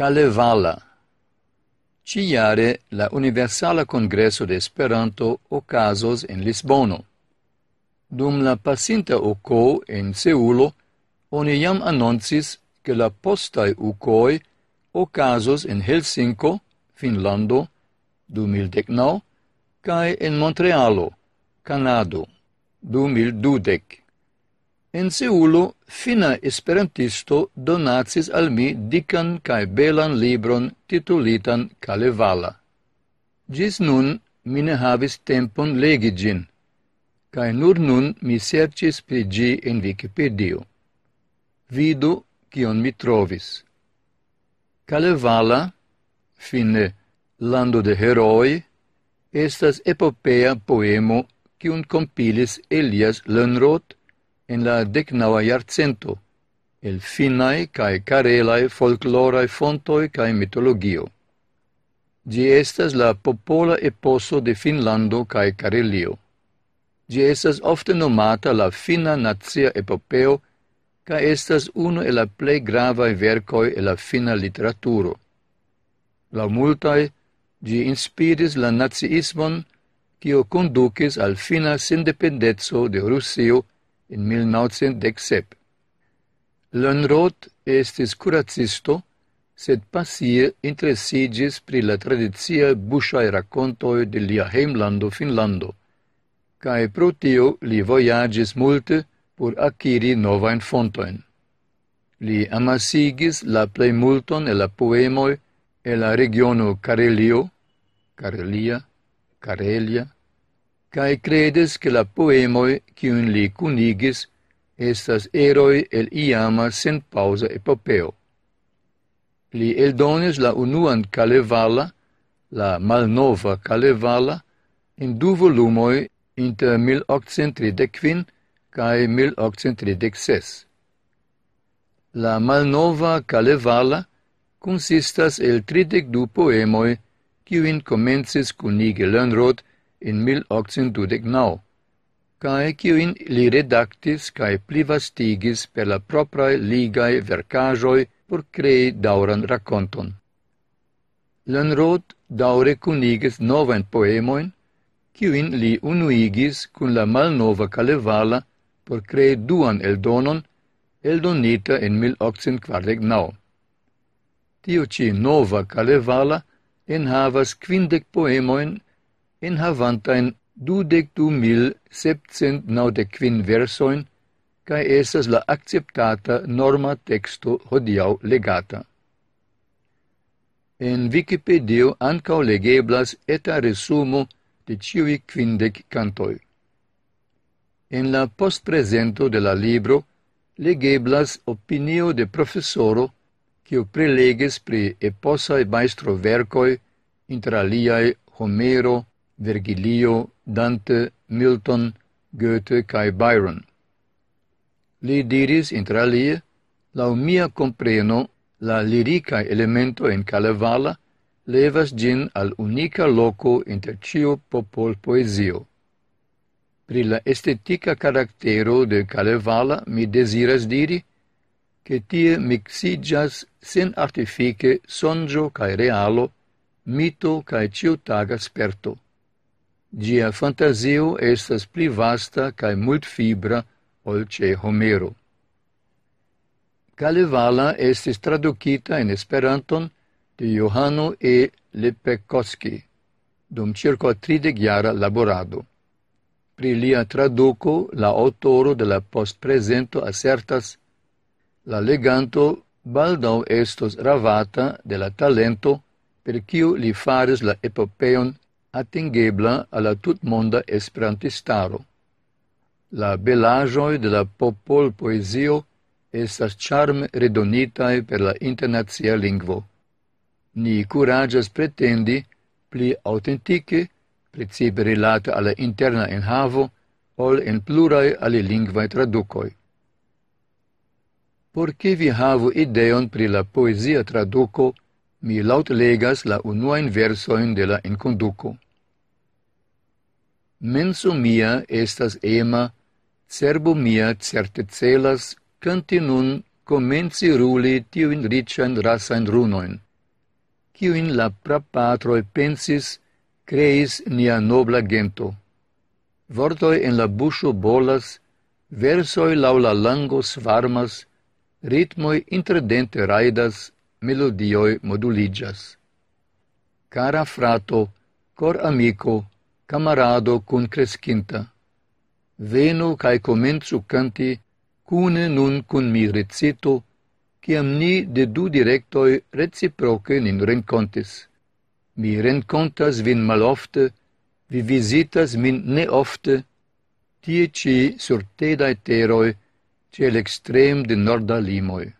Kalevala. Ciare la Universala Congresso de Esperanto ocasos en Lisbono. Dum la pasinta oco en Seulo, oni jam annoncis che la postai ucoi ocasos en Helsinko, Finlando, 2019, cae en Montrealo, Canado, 2012 en Seulo fina esperantisto donacis al mi dikan cae belan libron titulitan Kalevala. Gis nun mi ne havis tempon legi gin, cae nur nun mi sercis pri gi en Wikipedia. Vidu kion mi trovis. Kalevala, fine lando de heroi, estas epopea poemo cion compilis Elias Lönnroth en la decnaua iarcento, el finai cae carelae folclorae fontoi cae mitologio. Gi estas la popola eposo de Finlando cae Carelio. Gi estas ofte nomata la fina nazia epopeo ca estas uno e la plei gravae vercoi e la fina literaturo. La multae, gi inspiris la naziismon, cio conducis al fina sindependezzo de Russio in 1917. Lenrot estis curacisto, sed passie interesigis pri la tradizia buŝaj racontoi de lia heimlando Finlando, cae pro tio li voyagis multe por akiri novain fontoin. Li amasigis la plejmulton el la poemoi el la regiono Karelio, Carelia, Karelia, cae credes che la poemoi cium li cunigis estas eroi el iama sen pausa epopeo. Li eldonis la unuan Kalevala, la malnova Kalevala, in du volumoi inter 1835 cae 1836. La malnova Kalevala consistas el 32 poemoi, in comences cunige Lönnroth in 1829, cae ciuin li redactis cae plivastigis per la proprae ligae vercajoi por crei dauran raconton. Lenrod daure cunigis noven poemoin, ciuin li unuigis cun la malnova Kalevala por crei duan eldonon, eldonita in 1849. Tio ci nova Kalevala enhavas quindec poemoin in havantain dudec du mil septcent naŭdek quin versoin, kaj estas la acceptata norma texto hodiau legata. En Wikipedia ancao legeblas eta resumo de ciui quindec cantoi. En la postpresento de la libro legeblas opinio de professoro quio preleges pri maestro vercoi, inter aliae Homero, Virgilio, Dante, Milton, Goethe cae Byron. Li diris interalie, lau mia compreno, la lirica elemento en Kalevala levas gin al unica loco inter cio popol poesio. Pri la estetica caractero de Kalevala mi desiras diri, che tie mixigas sen artifice sonjo cae realo, mito cae ciutaga sperto. Gia fantasio estas pli vasta cae multfibra ol ce Homero. Kalevala estis traducita in Esperanton de Johano E. Lepekowski dum circa tridec-jara laborado. Pri lia traduco, la autoro de la postpresento assertas la leganto baldau estos ravata de la talento per kiu li faris la epopeon atingebla alla tutmonda esperantistaro. La belaĵoj de la popol poesio estas charme redonitae per la internazia lingvo. Ni curagias pretendi pli aŭtentike, principe relata alla interna enhavo, ol en pluraj alilingvaj tradukoj. Por ke vi havu ideon pri la poezia traduco, mi laut legas la unuain versoin de la enconduco. Menso mia estas ema, cerbo mia certe celas, canti nun comenci ruli tiuin rician rasain runoin, in la prapatroi pensis, creis nia nobla gento. Vortoi en la buscio bolas, versoi laula lango svarmas, ritmoi interdente raidas, melodioi moduligas. Cara frato, cor amico, camarado cun crescinta, venu cae comenzu canti cune nun cun mi recito, ciam ni de du directoi reciproce nin rencontis. Mi rencontas vin malofte, vi visitas min neofte, tie ci sur tedae teroi, ciel extrem de norda limoi.